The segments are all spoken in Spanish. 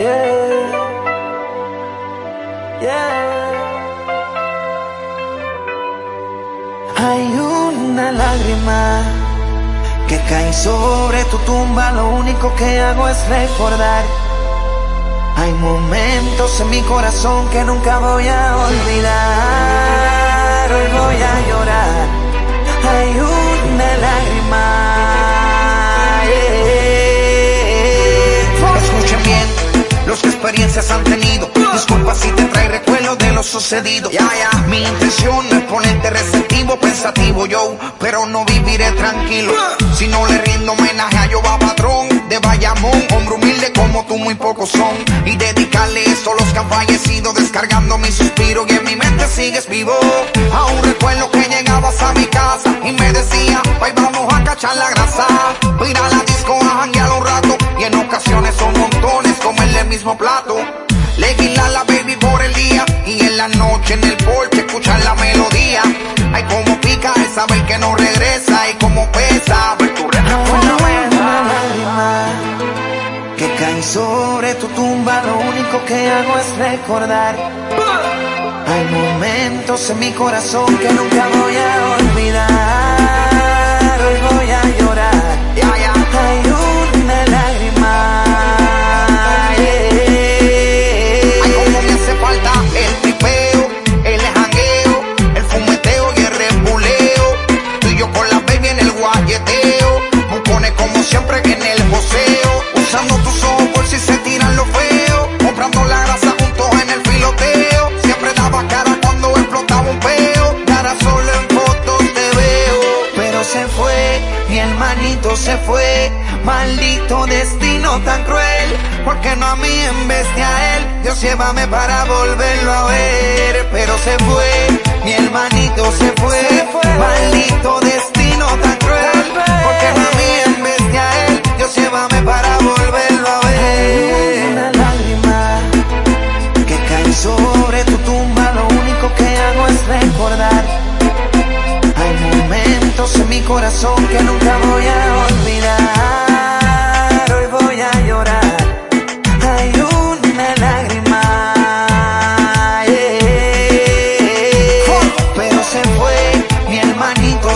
Yeah. Yeah. Hay una lágrima que cae sobre tu tumba, lo único que hago es recordar. Hay momentos en mi corazón que nunca voy a olvidar. Hoy voy a llorar. Hay una lágrima. Experiencias han tenido. Disculpa si te trae recuerdos de lo sucedido. Ya, ya, mi intención no es ponerte receptivo, pensativo yo, pero no viviré tranquilo. Si no le rindo homenaje a Jehová patrón de Bayamón, hombre humilde como tú muy pocos son. Y dedicarle esto a los que han fallecido, descargando mi suspiro y en mi mente sigues vivo. Aún recuerdo que llegabas a mi casa y me decía, ay vamos a cachar la mismo plato. La baby por el día y en la noche en el porche escuchar la melodía. Ay, como pica el saber que no regresa y como pesa ver tu retrato en la mesa. Lágrima que cae sobre tu tumba, lo único que hago es recordar. Hay momentos en mi corazón que nunca voy a olvidar. Se fue. Maldito destino tan cruel. Porque no a mí en vez de a él. Dios llévame para volverlo a ver. Pero se fue, mi hermanito se fue. Maldito destino tan cruel. Porque no a mí en vez de a él. Dios llévame para volverlo a ver. Una lágrima que cae sobre tu tumba. Lo único que hago es recordar. Hay momentos en mi corazón que nunca voy a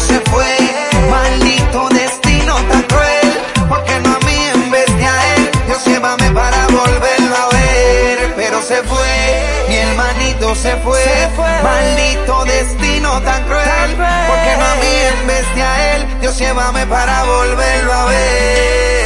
se fue. Maldito destino tan cruel. Porque no a mí en vez de a él. Dios llévame para volverlo a ver. Pero se fue, mi hermanito se fue. Maldito destino tan cruel. Porque no a mí en vez de a él. Dios llévame para volverlo a ver.